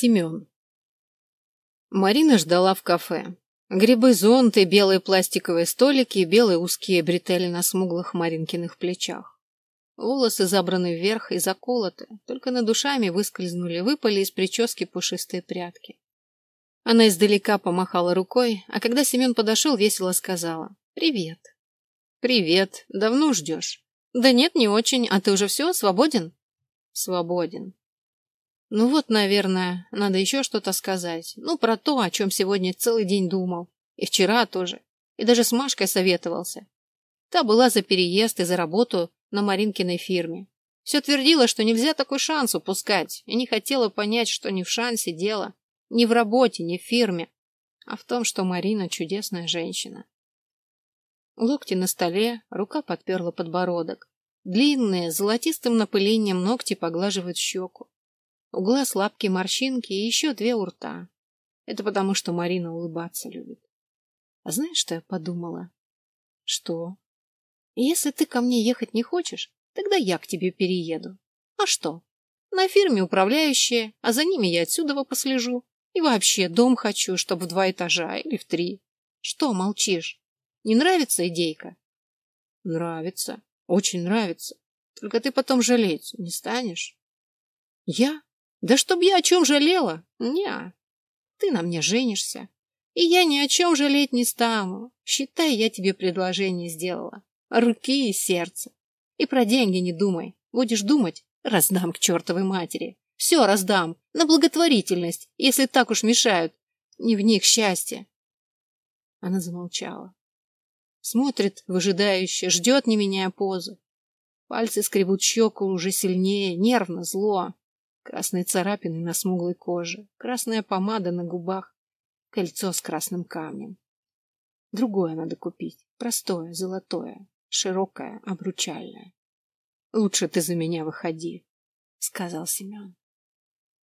Семен. Марина ждала в кафе. Грибы, зонты, белые пластиковые столики и белые узкие бретели на смуглых Маринкиных плечах. Волосы забраны вверх и заколоты, только над душами выскользнули, выпали из прически пушистые прятки. Она издалека помахала рукой, а когда Семен подошел, весело сказала «Привет». «Привет. Давно ждешь?» «Да нет, не очень. А ты уже все, свободен?» «Свободен. Ну вот, наверное, надо еще что-то сказать. Ну, про то, о чем сегодня целый день думал. И вчера тоже. И даже с Машкой советовался. Та была за переезд и за работу на Маринкиной фирме. Все твердила, что нельзя такой шанс упускать, и не хотела понять, что не в шансе дело, не в работе, не в фирме, а в том, что Марина чудесная женщина. Локти на столе, рука подперла подбородок. Длинные, золотистым напылением ногти поглаживают щеку. У глаз лапки морщинки и еще две у рта. Это потому, что Марина улыбаться любит. А знаешь, что я подумала? Что? Если ты ко мне ехать не хочешь, тогда я к тебе перееду. А что? На фирме управляющая, а за ними я отсюда послежу. И вообще, дом хочу, чтобы в два этажа или в три. Что молчишь? Не нравится идейка? Нравится. Очень нравится. Только ты потом жалеть не станешь. Я? Да чтоб я о чем жалела? Не, ты на мне женишься. И я ни о чем жалеть не стану. Считай, я тебе предложение сделала. Руки и сердце. И про деньги не думай. Будешь думать, раздам к чертовой матери. Все раздам. На благотворительность, если так уж мешают. Не в них счастье. Она замолчала. Смотрит, выжидающе, ждет, не меняя позы. Пальцы скребут щеку уже сильнее, нервно, зло. Красные царапины на смуглой коже, красная помада на губах, кольцо с красным камнем. Другое надо купить, простое, золотое, широкое, обручальное. Лучше ты за меня выходи, сказал Семен.